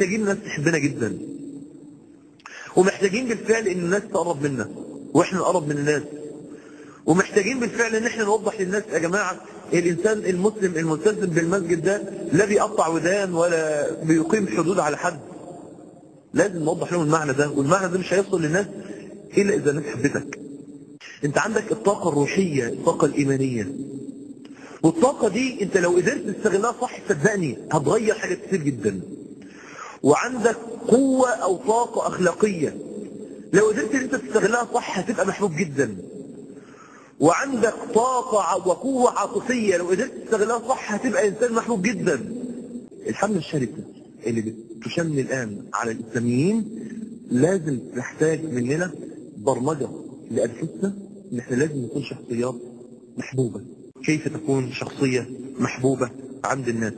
محتاجين الناس تحبنا جدا. ومحتاجين بالفعل إن الناس تقرب منا وإحنا نقرب من الناس. ومحتاجين بالفعل إن إحنا نوضح للناس يا جماعة الإنسان المسلم الملتزم بالمسجد ده لا بيقطع ودان ولا بيقيم حدود على حد. لازم نوضح لهم المعنى ده والمعنى ده مش هيوصل للناس إلا إذا الناس حبتك. أنت عندك الطاقة الروحية الطاقة الإيمانية. والطاقة دي أنت لو قدرت تستغلها صح صدقني هتغير حاجات كتير جدا. وعندك قوة أو طاقة أخلاقية. لو قدرت أنت تستغلها صح هتبقى محبوب جدا. وعندك طاقة وقوة عاطفية لو قدرت تستغلها صح هتبقى إنسان محبوب جدا. الحملة الشركة اللي بتشن الآن على الإسلاميين لازم تحتاج مننا برمجة لأنفسنا. ان إحنا لازم نكون شخصيات محبوبة. كيف تكون شخصية محبوبة عند الناس؟